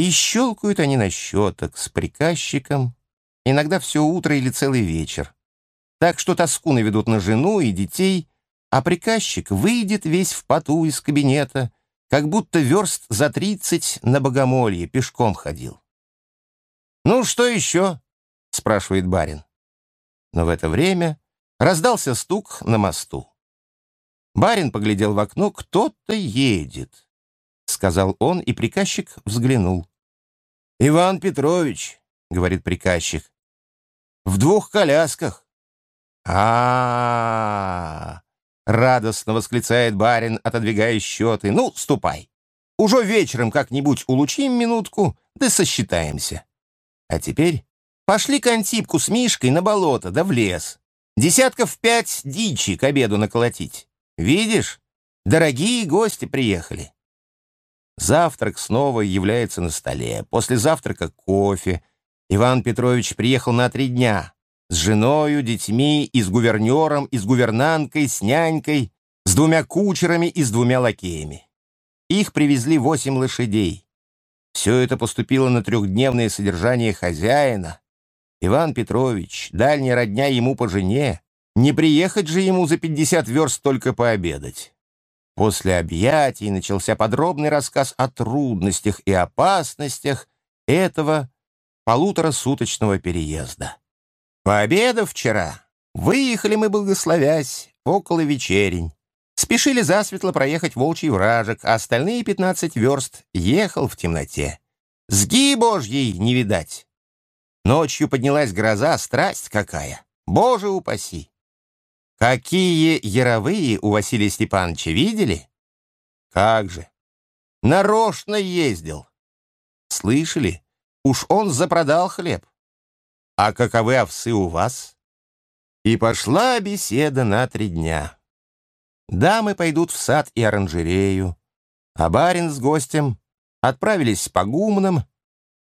И щелкают они на счеток с приказчиком, иногда все утро или целый вечер. Так что тоску наведут на жену и детей, а приказчик выйдет весь в поту из кабинета, как будто верст за тридцать на богомолье пешком ходил. «Ну, что еще?» — спрашивает барин. Но в это время раздался стук на мосту. Барин поглядел в окно, кто-то едет, — сказал он, и приказчик взглянул. «Иван Петрович», — говорит приказчик, — «в двух колясках». А, -а, -а, радостно восклицает барин, отодвигая счеты. «Ну, ступай. Уже вечером как-нибудь улучим минутку, да сосчитаемся. А теперь пошли к Антипку с Мишкой на болото да в лес. Десятков пять дичи к обеду наколотить. Видишь, дорогие гости приехали. Завтрак снова является на столе. После завтрака кофе. Иван Петрович приехал на три дня. С женою, детьми, и с гувернером, и с гувернанткой, с нянькой, с двумя кучерами и с двумя лакеями. Их привезли восемь лошадей. Все это поступило на трехдневное содержание хозяина. Иван Петрович, дальняя родня ему по жене, не приехать же ему за пятьдесят верст только пообедать. После объятий начался подробный рассказ о трудностях и опасностях этого полуторасуточного переезда. Пообедав вчера, выехали мы, благословясь, около вечерень. Спешили засветло проехать волчий вражек, а остальные пятнадцать верст ехал в темноте. Сги божьей не видать. Ночью поднялась гроза, страсть какая. Боже упаси! Какие яровые у Василия Степановича видели? Как же! Нарочно ездил. Слышали? Уж он запродал хлеб. А каковы овсы у вас? И пошла беседа на три дня. Дамы пойдут в сад и оранжерею, а барин с гостем отправились по гумнам,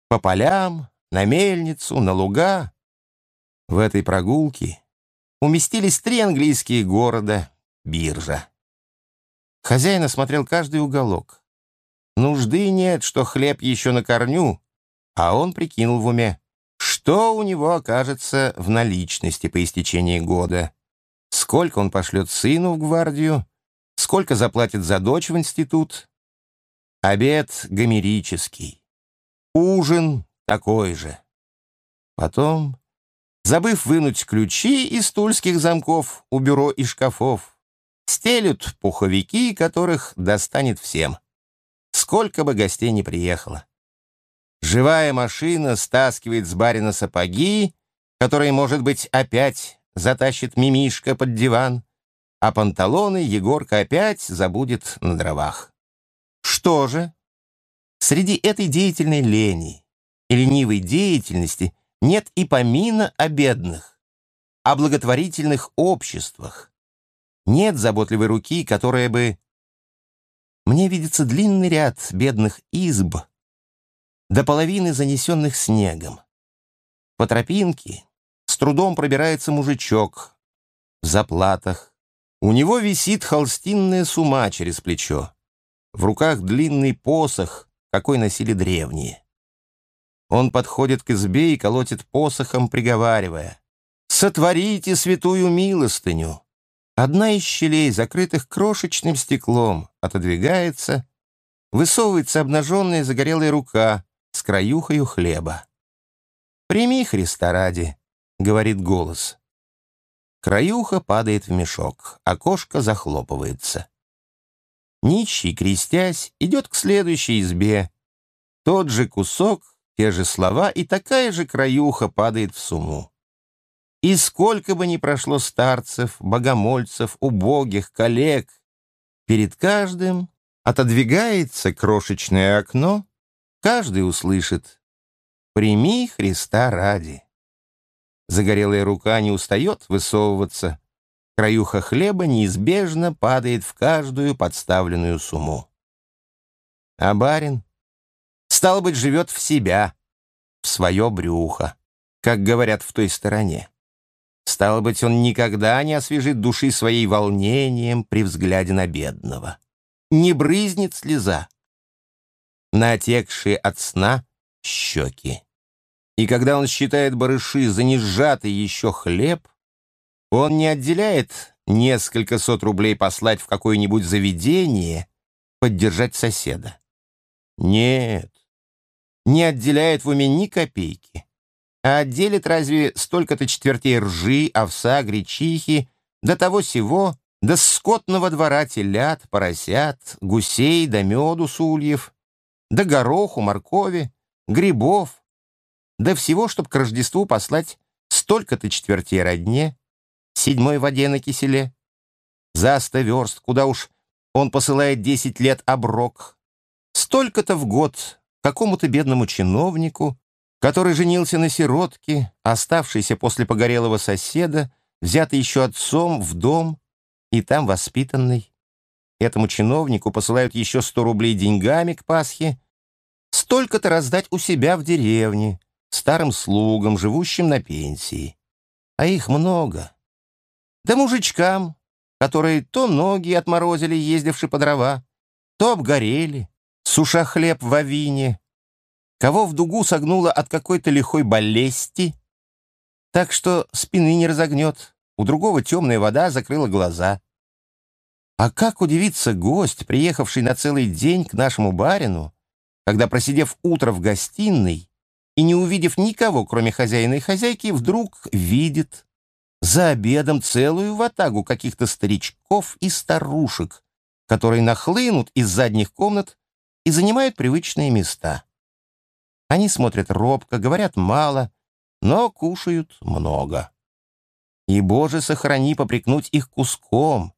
по полям, на мельницу, на луга. В этой прогулке уместились три английские города, биржа. Хозяин осмотрел каждый уголок. Нужды нет, что хлеб еще на корню, а он прикинул в уме, что у него окажется в наличности по истечении года, сколько он пошлет сыну в гвардию, сколько заплатит за дочь в институт. Обед гомерический, ужин такой же. Потом забыв вынуть ключи из тульских замков у бюро и шкафов. Стелют пуховики, которых достанет всем. Сколько бы гостей не приехало. Живая машина стаскивает с барина сапоги, которые, может быть, опять затащит мимишка под диван, а панталоны Егорка опять забудет на дровах. Что же? Среди этой деятельной лени и ленивой деятельности – нет и помина о бедных, о благотворительных обществах. Нет заботливой руки, которая бы... Мне видится длинный ряд бедных изб, до половины занесенных снегом. По тропинке с трудом пробирается мужичок в заплатах. У него висит холстинная сума через плечо. В руках длинный посох, какой носили древние. Он подходит к избе и колотит посохом, приговаривая. «Сотворите святую милостыню!» Одна из щелей, закрытых крошечным стеклом, отодвигается, высовывается обнаженная загорелая рука с краюхою хлеба. «Прими Христа ради», — говорит голос. Краюха падает в мешок, окошко захлопывается. Нищий, крестясь, идет к следующей избе. Тот же кусок те же слова, и такая же краюха падает в сумму. И сколько бы ни прошло старцев, богомольцев, убогих, коллег, перед каждым отодвигается крошечное окно, каждый услышит «Прими Христа ради». Загорелая рука не устает высовываться, краюха хлеба неизбежно падает в каждую подставленную сумму. А барин Стало быть, живет в себя, в свое брюхо, как говорят в той стороне. Стало быть, он никогда не освежит души своей волнением при взгляде на бедного. Не брызнет слеза. На отекшие от сна щеки. И когда он считает барыши за несжатый еще хлеб, он не отделяет несколько сот рублей послать в какое-нибудь заведение, поддержать соседа. Нет, не отделяет в уме ни копейки, а отделит разве столько-то четвертей ржи, овса, гречихи, до того сего, до скотного двора телят, поросят, гусей, до меду с ульев, до гороху, моркови, грибов, до всего, чтоб к Рождеству послать столько-то четвертей родне, седьмой воде на киселе, за сто верст, куда уж он посылает десять лет оброк, столько-то в год какому-то бедному чиновнику, который женился на сиротке, оставшейся после погорелого соседа, взятый еще отцом в дом и там воспитанный. Этому чиновнику посылают еще сто рублей деньгами к Пасхе, столько-то раздать у себя в деревне, старым слугам, живущим на пенсии. А их много. Да мужичкам, которые то ноги отморозили, ездивши по дрова, то обгорели, суша хлеб в авине, кого в дугу согнуло от какой-то лихой болезни, так что спины не разогнет, у другого темная вода закрыла глаза. А как удивится гость, приехавший на целый день к нашему барину, когда, просидев утро в гостиной и не увидев никого, кроме хозяина и хозяйки, вдруг видит за обедом целую ватагу каких-то старичков и старушек, которые нахлынут из задних комнат и занимают привычные места. Они смотрят робко, говорят мало, но кушают много. И, Боже, сохрани попрекнуть их куском.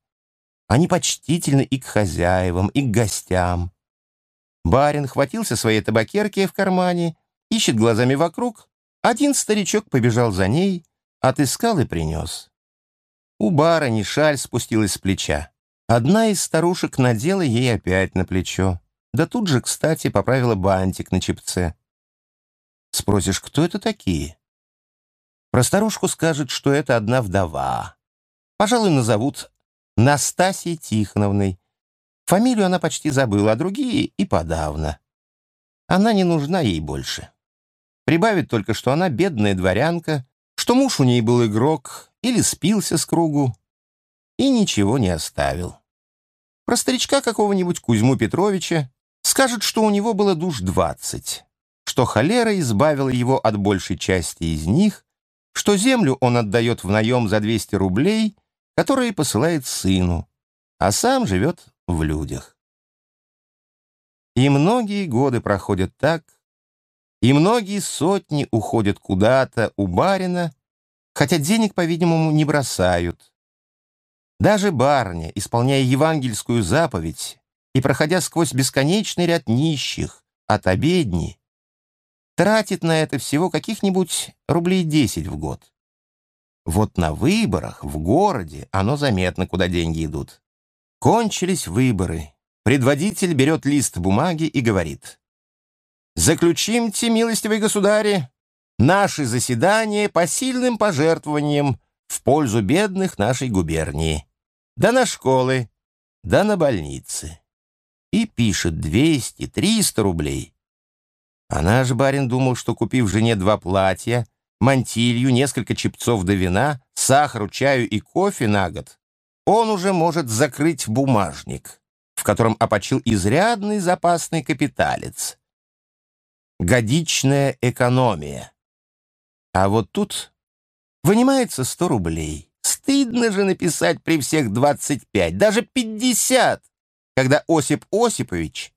Они почтительны и к хозяевам, и к гостям. Барин хватился своей табакерки в кармане, ищет глазами вокруг. Один старичок побежал за ней, отыскал и принес. У барыни шаль спустилась с плеча. Одна из старушек надела ей опять на плечо. Да тут же, кстати, поправила бантик на чепце. Спросишь, кто это такие? Про старушку скажет, что это одна вдова. Пожалуй, назовут Настасьей Тихоновной, Фамилию она почти забыла, а другие и подавно. Она не нужна ей больше. Прибавит только, что она бедная дворянка, что муж у ней был игрок или спился с кругу, и ничего не оставил. Про старичка какого-нибудь Кузьму Петровича скажет, что у него было душ двадцать, что холера избавила его от большей части из них, что землю он отдает в наем за 200 рублей, которые посылает сыну, а сам живет в людях. И многие годы проходят так, и многие сотни уходят куда-то у барина, хотя денег, по-видимому, не бросают. Даже барня, исполняя евангельскую заповедь и проходя сквозь бесконечный ряд нищих от обедни, тратит на это всего каких-нибудь рублей 10 в год. Вот на выборах в городе оно заметно, куда деньги идут. Кончились выборы. Предводитель берет лист бумаги и говорит. «Заключимте, милостивые государи, наши заседания по сильным пожертвованиям в пользу бедных нашей губернии. Да на школы, да на больницы». И пишет 200-300 рублей. А наш барин думал, что, купив жене два платья, мантилью, несколько чепцов до вина, сахару, чаю и кофе на год, он уже может закрыть бумажник, в котором опочил изрядный запасный капиталец. Годичная экономия. А вот тут вынимается 100 рублей. Стыдно же написать при всех 25, даже 50, когда Осип Осипович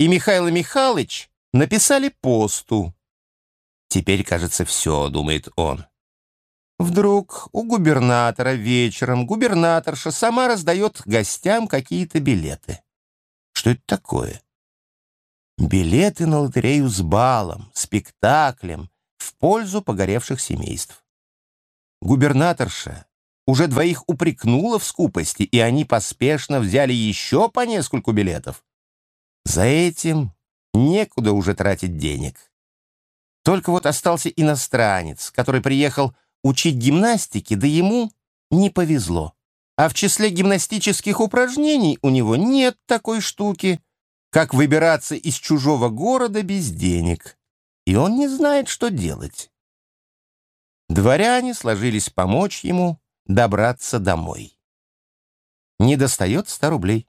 и Михаил Михайлович написали посту. Теперь, кажется, все, думает он. Вдруг у губернатора вечером губернаторша сама раздает гостям какие-то билеты. Что это такое? Билеты на лотерею с балом, спектаклем в пользу погоревших семейств. Губернаторша уже двоих упрекнула в скупости, и они поспешно взяли еще по нескольку билетов. За этим некуда уже тратить денег. Только вот остался иностранец, который приехал учить гимнастике, да ему не повезло. А в числе гимнастических упражнений у него нет такой штуки, как выбираться из чужого города без денег. и он не знает, что делать. Дворяне сложились помочь ему добраться домой. Не достает ста рублей.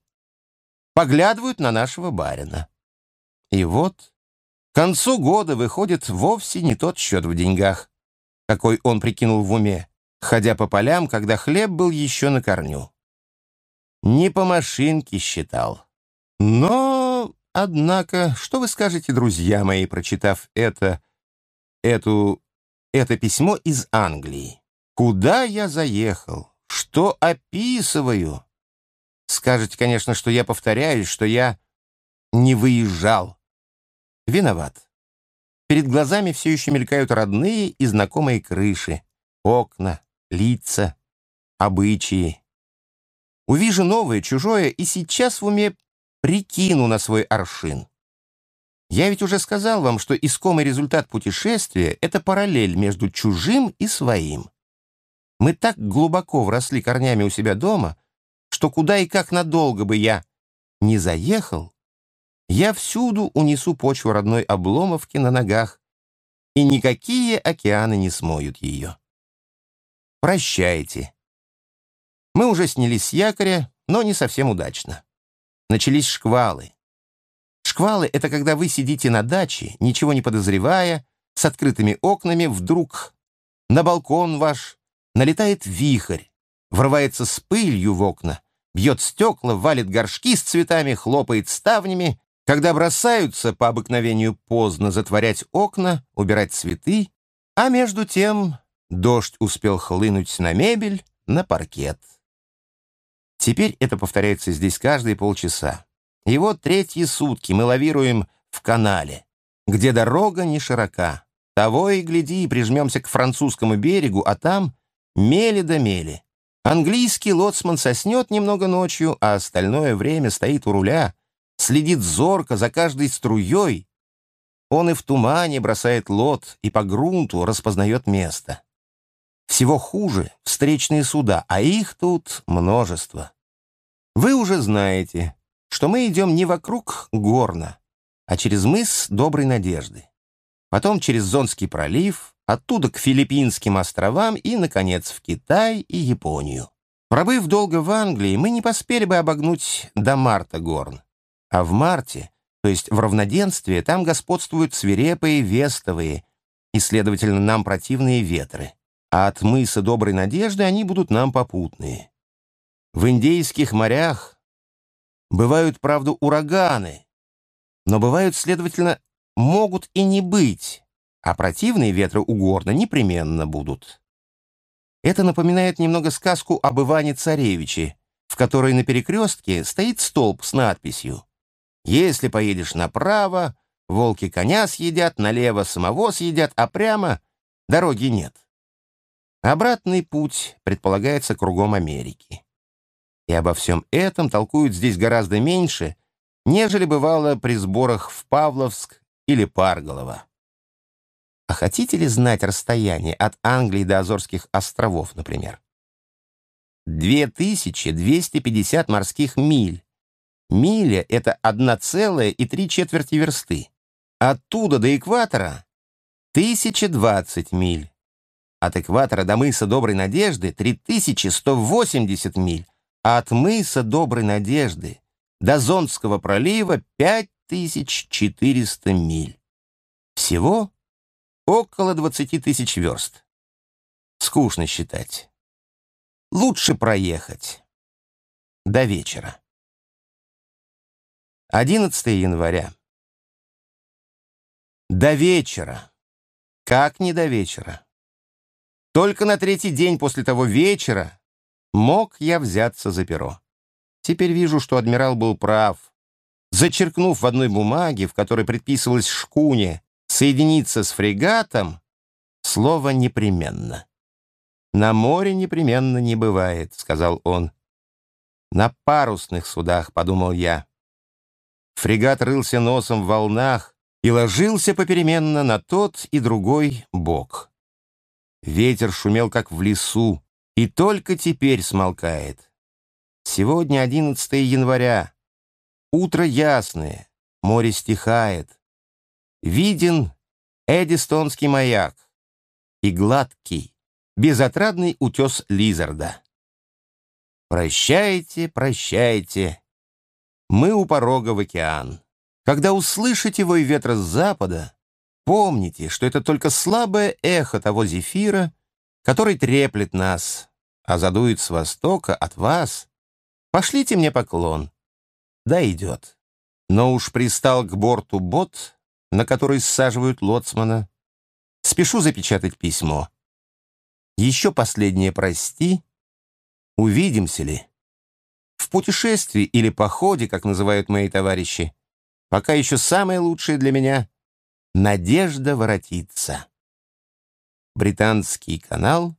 Поглядывают на нашего барина. И вот к концу года выходит вовсе не тот счет в деньгах, какой он прикинул в уме, ходя по полям, когда хлеб был еще на корню. Не по машинке считал. Но, однако, что вы скажете, друзья мои, прочитав это, эту, это письмо из Англии? Куда я заехал? Что описываю? Скажете, конечно, что я повторяюсь, что я не выезжал. Виноват. Перед глазами все еще мелькают родные и знакомые крыши, окна, лица, обычаи. Увижу новое, чужое, и сейчас в уме прикину на свой аршин. Я ведь уже сказал вам, что искомый результат путешествия — это параллель между чужим и своим. Мы так глубоко вросли корнями у себя дома, что куда и как надолго бы я не заехал, я всюду унесу почву родной обломовки на ногах, и никакие океаны не смоют ее. Прощайте. Мы уже снялись с якоря, но не совсем удачно. Начались шквалы. Шквалы — это когда вы сидите на даче, ничего не подозревая, с открытыми окнами, вдруг на балкон ваш налетает вихрь, врывается с пылью в окна, бьет стекла, валит горшки с цветами, хлопает ставнями, когда бросаются по обыкновению поздно затворять окна, убирать цветы, а между тем дождь успел хлынуть на мебель, на паркет. Теперь это повторяется здесь каждые полчаса. И вот третьи сутки мы лавируем в канале, где дорога не широка. Того и гляди, прижмемся к французскому берегу, а там мели да мели. Английский лоцман соснет немного ночью, а остальное время стоит у руля, следит зорко за каждой струей. Он и в тумане бросает лот, и по грунту распознает место. Всего хуже встречные суда, а их тут множество. Вы уже знаете, что мы идем не вокруг Горна, а через мыс Доброй Надежды. Потом через Зонский пролив, оттуда к Филиппинским островам и, наконец, в Китай и Японию. Пробыв долго в Англии, мы не поспели бы обогнуть до марта Горн. А в марте, то есть в равноденствии, там господствуют свирепые вестовые и, следовательно, нам противные ветры. А от мыса Доброй Надежды они будут нам попутные. В индейских морях бывают, правда, ураганы, но бывают, следовательно, могут и не быть, а противные ветры у горна непременно будут. Это напоминает немного сказку об Иване-Царевиче, в которой на перекрестке стоит столб с надписью «Если поедешь направо, волки коня съедят, налево самого съедят, а прямо дороги нет». Обратный путь предполагается кругом Америки. И обо всем этом толкуют здесь гораздо меньше, нежели бывало при сборах в Павловск или Парголово. А хотите ли знать расстояние от Англии до Азорских островов, например? 2250 морских миль. Миля — это 1,3 четверти версты. Оттуда до экватора — 1020 миль. От экватора до мыса Доброй Надежды — 3180 миль а от мыса Доброй Надежды до Зонского пролива 5400 миль. Всего около 20 тысяч верст. Скучно считать. Лучше проехать. До вечера. 11 января. До вечера. Как не до вечера? Только на третий день после того вечера Мог я взяться за перо. Теперь вижу, что адмирал был прав. Зачеркнув в одной бумаге, в которой предписывалось шкуне соединиться с фрегатом, слово «непременно». «На море непременно не бывает», — сказал он. «На парусных судах», — подумал я. Фрегат рылся носом в волнах и ложился попеременно на тот и другой бок. Ветер шумел, как в лесу, и только теперь смолкает. Сегодня 11 января. Утро ясное, море стихает. Виден Эдистонский маяк и гладкий, безотрадный утес Лизарда. Прощайте, прощайте. Мы у порога в океан. Когда услышите вой ветра с запада, помните, что это только слабое эхо того зефира, который треплет нас, а задует с востока от вас. Пошлите мне поклон. Да идет. Но уж пристал к борту бот, на который саживают лоцмана. Спешу запечатать письмо. Еще последнее «прости». Увидимся ли? В путешествии или походе, как называют мои товарищи, Пока еще самое лучшее для меня — надежда воротиться. Британский канал.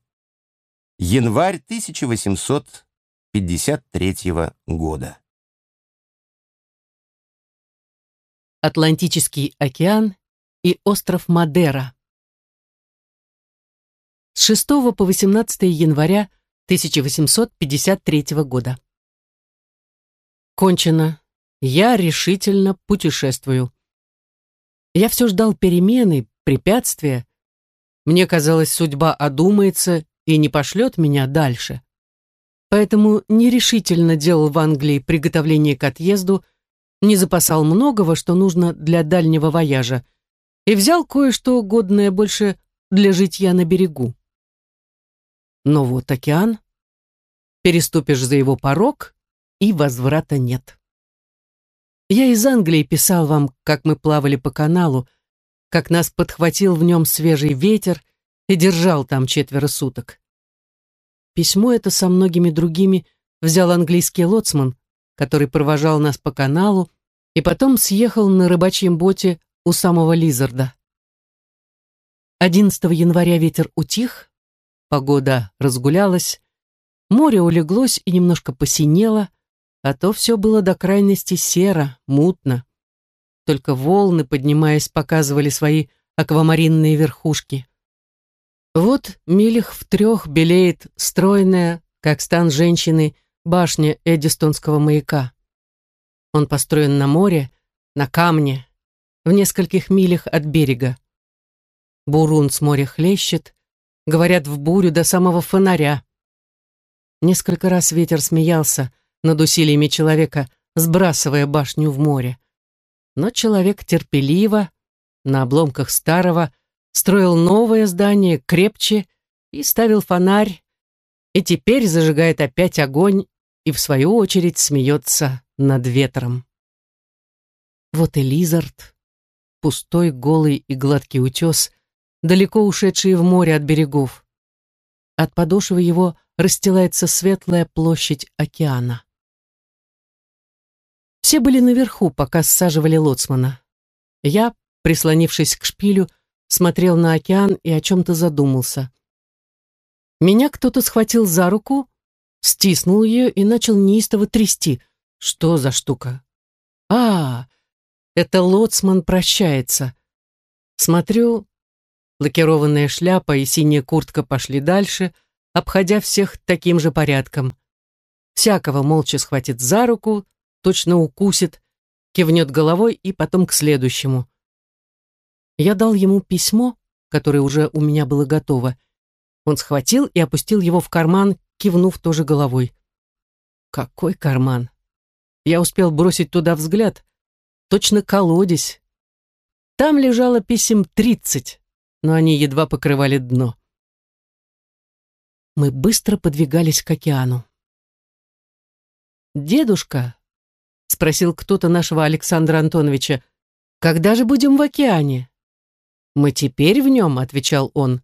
Январь 1853 года. Атлантический океан и остров Мадера. С 6 по 18 января 1853 года. Кончено. Я решительно путешествую. Я все ждал перемены, препятствия. Мне казалось, судьба одумается и не пошлет меня дальше. Поэтому нерешительно делал в Англии приготовление к отъезду, не запасал многого, что нужно для дальнего вояжа, и взял кое-что годное больше для житья на берегу. Но вот океан, переступишь за его порог, и возврата нет. Я из Англии писал вам, как мы плавали по каналу, как нас подхватил в нем свежий ветер и держал там четверо суток. Письмо это со многими другими взял английский лоцман, который провожал нас по каналу и потом съехал на рыбачьем боте у самого Лизарда. 11 января ветер утих, погода разгулялась, море улеглось и немножко посинело, а то все было до крайности серо, мутно. Только волны, поднимаясь, показывали свои аквамаринные верхушки. Вот милях в трех белеет стройная, как стан женщины, башня Эдистонского маяка. Он построен на море, на камне, в нескольких милях от берега. Бурун с моря хлещет, говорят, в бурю до самого фонаря. Несколько раз ветер смеялся, над усилиями человека, сбрасывая башню в море. Но человек терпеливо, на обломках старого, строил новое здание крепче и ставил фонарь, и теперь зажигает опять огонь и, в свою очередь, смеется над ветром. Вот и Лизард, пустой, голый и гладкий утес, далеко ушедший в море от берегов. От подошвы его расстилается светлая площадь океана. Все были наверху, пока саживали лоцмана. Я, прислонившись к шпилю, смотрел на океан и о чем-то задумался. Меня кто-то схватил за руку, стиснул ее и начал неистово трясти. Что за штука? А, это лоцман прощается. Смотрю, лакированная шляпа и синяя куртка пошли дальше, обходя всех таким же порядком. Всякого молча схватит за руку, точно укусит, кивнет головой и потом к следующему. Я дал ему письмо, которое уже у меня было готово. Он схватил и опустил его в карман, кивнув тоже головой. Какой карман? Я успел бросить туда взгляд. Точно колодец. Там лежало писем тридцать, но они едва покрывали дно. Мы быстро подвигались к океану. Дедушка, спросил кто-то нашего Александра Антоновича. «Когда же будем в океане?» «Мы теперь в нем», — отвечал он.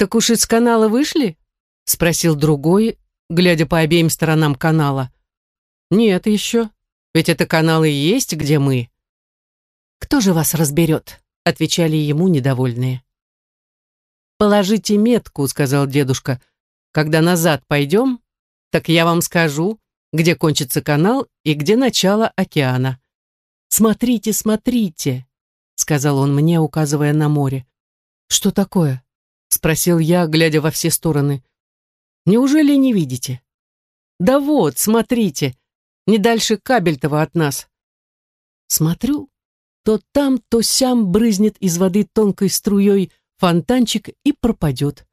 «Так уж из канала вышли?» — спросил другой, глядя по обеим сторонам канала. «Нет еще, ведь это канал и есть, где мы». «Кто же вас разберет?» — отвечали ему недовольные. «Положите метку», — сказал дедушка. «Когда назад пойдем, так я вам скажу, где кончится канал и где начало океана. «Смотрите, смотрите!» — сказал он мне, указывая на море. «Что такое?» — спросил я, глядя во все стороны. «Неужели не видите?» «Да вот, смотрите, не дальше Кабельтова от нас». Смотрю, то там, то сям брызнет из воды тонкой струей фонтанчик и пропадет.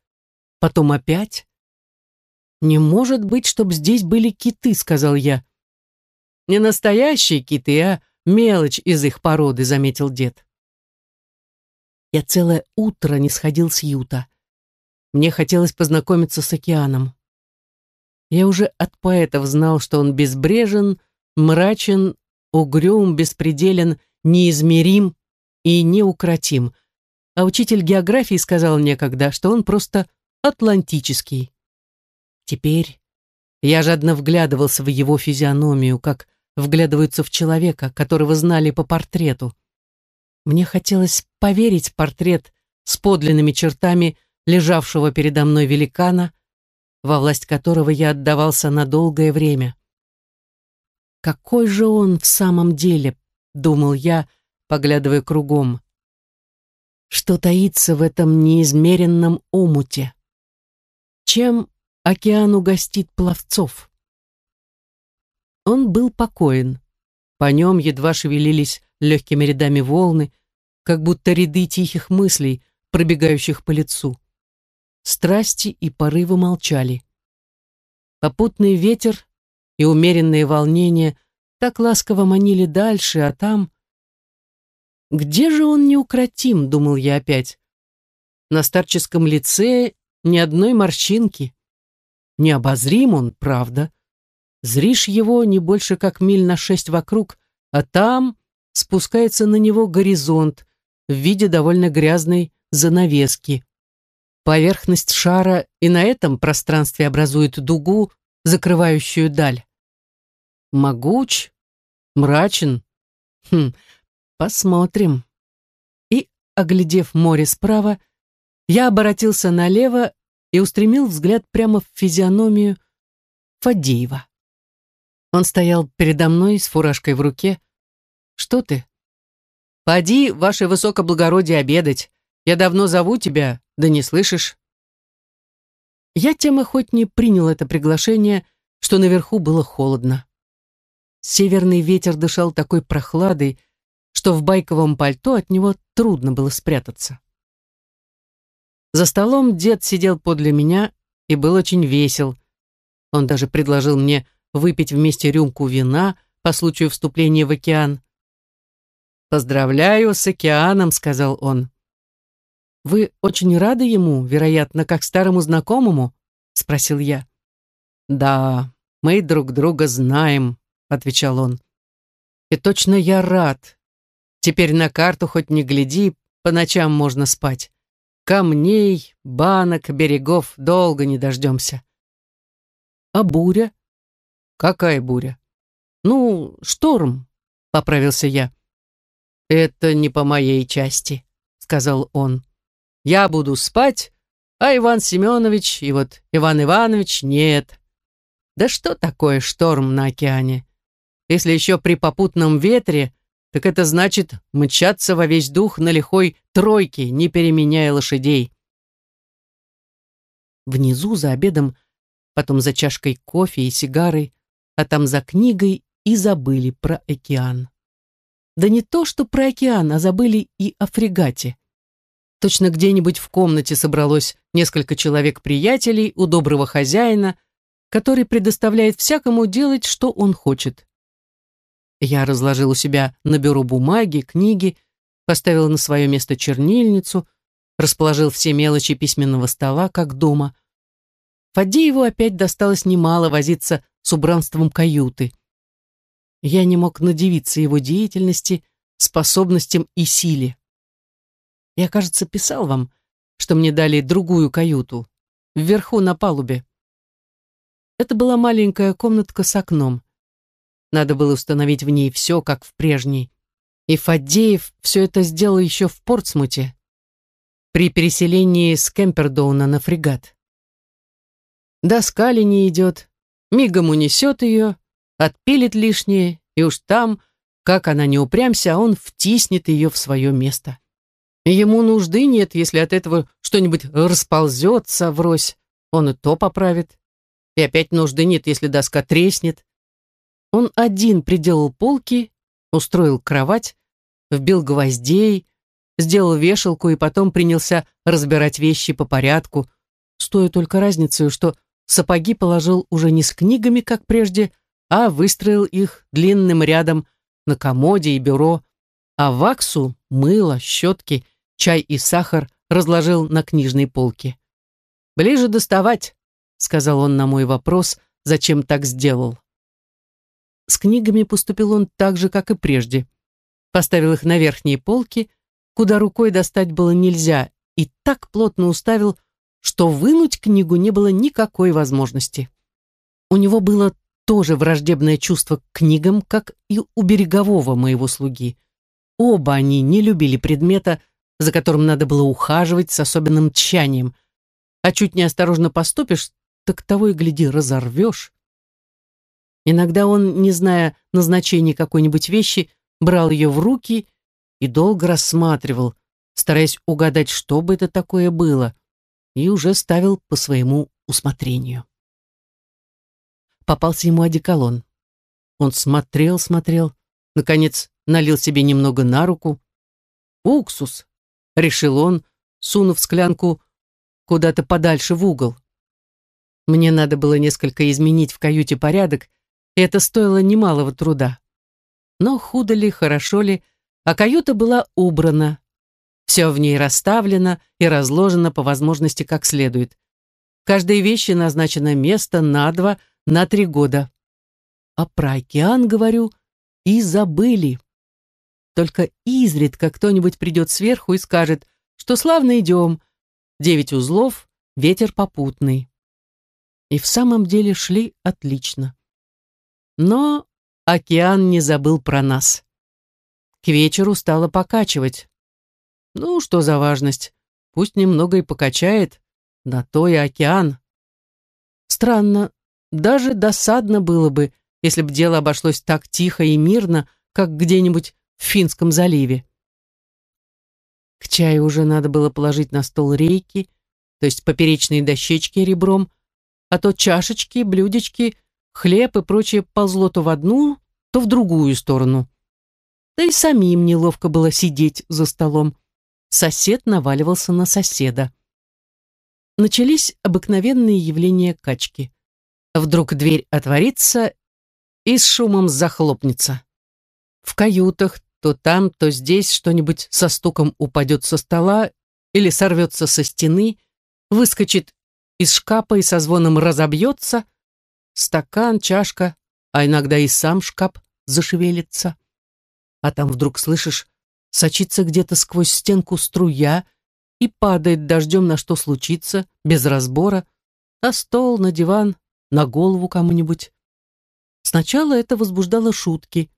Потом опять. «Не может быть, чтобы здесь были киты», — сказал я. «Не настоящие киты, а мелочь из их породы», — заметил дед. Я целое утро не сходил с Юта. Мне хотелось познакомиться с океаном. Я уже от поэтов знал, что он безбрежен, мрачен, угрюм, беспределен, неизмерим и неукротим. А учитель географии сказал мне когда, что он просто атлантический. Теперь я жадно вглядывался в его физиономию, как вглядываются в человека, которого знали по портрету. Мне хотелось поверить портрет с подлинными чертами лежавшего передо мной великана, во власть которого я отдавался на долгое время. Какой же он в самом деле, думал я, поглядывая кругом. Что таится в этом неизмеренном омуте? Чем океан угостит пловцов? Он был покоен. По нем едва шевелились легкими рядами волны, как будто ряды тихих мыслей, пробегающих по лицу. Страсти и порывы молчали. Попутный ветер и умеренные волнения так ласково манили дальше, а там... Где же он неукротим, думал я опять. На старческом лице ни одной морщинки. Необозрим он, правда. Зришь его не больше как миль на шесть вокруг, а там спускается на него горизонт, в виде довольно грязной занавески. Поверхность шара и на этом пространстве образует дугу, закрывающую даль. Могуч, мрачен. Хм, посмотрим. И, оглядев море справа, я обратился налево и устремил взгляд прямо в физиономию Фадеева. Он стоял передо мной с фуражкой в руке. «Что ты?» «Поди, ваше высокоблагородие, обедать. Я давно зову тебя, да не слышишь». Я тем охотнее принял это приглашение, что наверху было холодно. Северный ветер дышал такой прохладой, что в байковом пальто от него трудно было спрятаться. За столом дед сидел подле меня и был очень весел. Он даже предложил мне выпить вместе рюмку вина по случаю вступления в океан. «Поздравляю с океаном», — сказал он. «Вы очень рады ему, вероятно, как старому знакомому?» — спросил я. «Да, мы друг друга знаем», — отвечал он. «И точно я рад. Теперь на карту хоть не гляди, по ночам можно спать. Камней, банок, берегов долго не дождемся». «А буря?» «Какая буря?» «Ну, шторм», — поправился я. «Это не по моей части», — сказал он. «Я буду спать, а Иван Семенович и вот Иван Иванович нет. Да что такое шторм на океане? Если еще при попутном ветре, так это значит мчаться во весь дух на лихой тройке, не переменяя лошадей». Внизу за обедом, потом за чашкой кофе и сигарой, а там за книгой и забыли про океан. Да не то, что про океан, а забыли и о фрегате. Точно где-нибудь в комнате собралось несколько человек-приятелей у доброго хозяина, который предоставляет всякому делать, что он хочет. Я разложил у себя на бюро бумаги, книги, поставил на свое место чернильницу, расположил все мелочи письменного стола, как дома. Фадееву опять досталось немало возиться с убранством каюты. Я не мог надевиться его деятельности, способностям и силе. Я, кажется, писал вам, что мне дали другую каюту, вверху на палубе. Это была маленькая комнатка с окном. Надо было установить в ней все, как в прежней. И Фадеев все это сделал еще в Портсмуте, при переселении с Кемпердоуна на фрегат. Доска ли не идет, мигом унесет ее, отпилит лишнее, и уж там, как она не упрямся, он втиснет ее в свое место. Ему нужды нет, если от этого что-нибудь расползется врозь, он и то поправит. И опять нужды нет, если доска треснет. Он один приделал полки, устроил кровать, вбил гвоздей, сделал вешалку и потом принялся разбирать вещи по порядку, с той только разницей, что сапоги положил уже не с книгами, как прежде, а выстроил их длинным рядом на комоде и бюро, а ваксу, мыло, щетки, чай и сахар разложил на книжной полке. «Ближе доставать», — сказал он на мой вопрос, зачем так сделал. С книгами поступил он так же, как и прежде. Поставил их на верхние полки, куда рукой достать было нельзя, и так плотно уставил, что вынуть книгу не было никакой возможности. У него было тоже враждебное чувство к книгам, как и у берегового моего слуги. Оба они не любили предмета, за которым надо было ухаживать с особенным тщанием. А чуть неосторожно поступишь, так того и гляди, разорвешь. Иногда он, не зная назначения какой-нибудь вещи, брал ее в руки и долго рассматривал, стараясь угадать, что бы это такое было, и уже ставил по своему усмотрению. Попался ему одеколон. Он смотрел, смотрел, наконец налил себе немного на руку. «Уксус!» — решил он, сунув склянку куда-то подальше в угол. Мне надо было несколько изменить в каюте порядок, и это стоило немалого труда. Но худо ли, хорошо ли, а каюта была убрана. Все в ней расставлено и разложено по возможности как следует. Каждой вещи назначено место на два, на три года. А про океан, говорю, и забыли. Только изредка кто-нибудь придет сверху и скажет, что славно идем, девять узлов, ветер попутный. И в самом деле шли отлично. Но океан не забыл про нас. К вечеру стало покачивать. Ну, что за важность? Пусть немного и покачает, на то и океан. Странно, даже досадно было бы, если бы дело обошлось так тихо и мирно, как где-нибудь в Финском заливе. К чаю уже надо было положить на стол рейки, то есть поперечные дощечки ребром, а то чашечки, блюдечки Хлеб и прочее ползло то в одну, то в другую сторону. Да и самим неловко было сидеть за столом. Сосед наваливался на соседа. Начались обыкновенные явления качки. Вдруг дверь отворится и с шумом захлопнется. В каютах то там, то здесь что-нибудь со стуком упадет со стола или сорвется со стены, выскочит из шкафа и со звоном разобьется — стакан, чашка, а иногда и сам шкаф зашевелится. А там вдруг слышишь, сочится где-то сквозь стенку струя и падает дождем на что случится, без разбора, на стол, на диван, на голову кому-нибудь. Сначала это возбуждало шутки.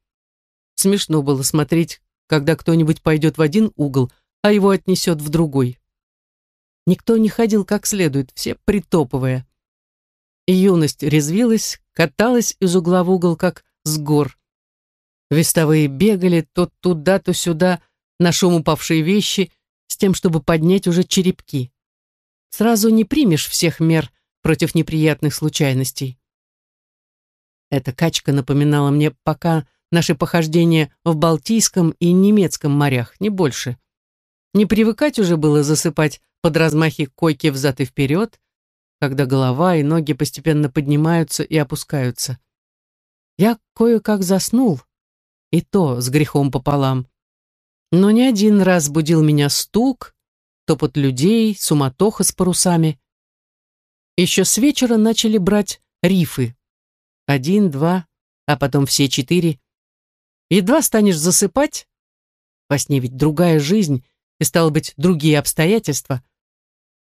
Смешно было смотреть, когда кто-нибудь пойдет в один угол, а его отнесет в другой. Никто не ходил как следует, все притопывая. Юность резвилась, каталась из угла в угол, как с гор. Вестовые бегали то туда, то сюда, на шум упавшие вещи, с тем, чтобы поднять уже черепки. Сразу не примешь всех мер против неприятных случайностей. Эта качка напоминала мне пока наши похождения в Балтийском и немецком морях, не больше. Не привыкать уже было засыпать под размахи койки взад и вперед, когда голова и ноги постепенно поднимаются и опускаются. Я кое-как заснул, и то с грехом пополам. Но не один раз будил меня стук, топот людей, суматоха с парусами. Еще с вечера начали брать рифы. Один, два, а потом все четыре. Едва станешь засыпать, во сне ведь другая жизнь и, стало быть, другие обстоятельства.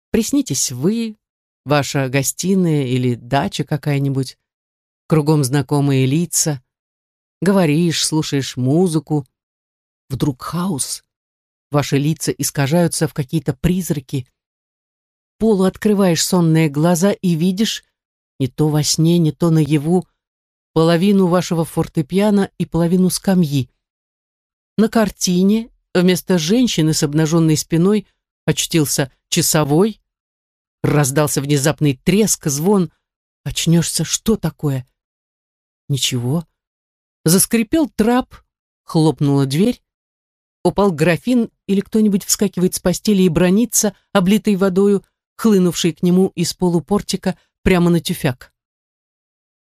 Приснитесь вы, ваша гостиная или дача какая-нибудь, кругом знакомые лица, говоришь, слушаешь музыку, вдруг хаос, ваши лица искажаются в какие-то призраки, полу открываешь сонные глаза и видишь, не то во сне, не то наяву, половину вашего фортепиано и половину скамьи. На картине вместо женщины с обнаженной спиной очутился часовой, Раздался внезапный треск, звон. Очнешься, что такое? Ничего. Заскрипел трап, хлопнула дверь. упал графин или кто-нибудь вскакивает с постели и бронится, облитой водою, хлынувшей к нему из полупортика прямо на тюфяк.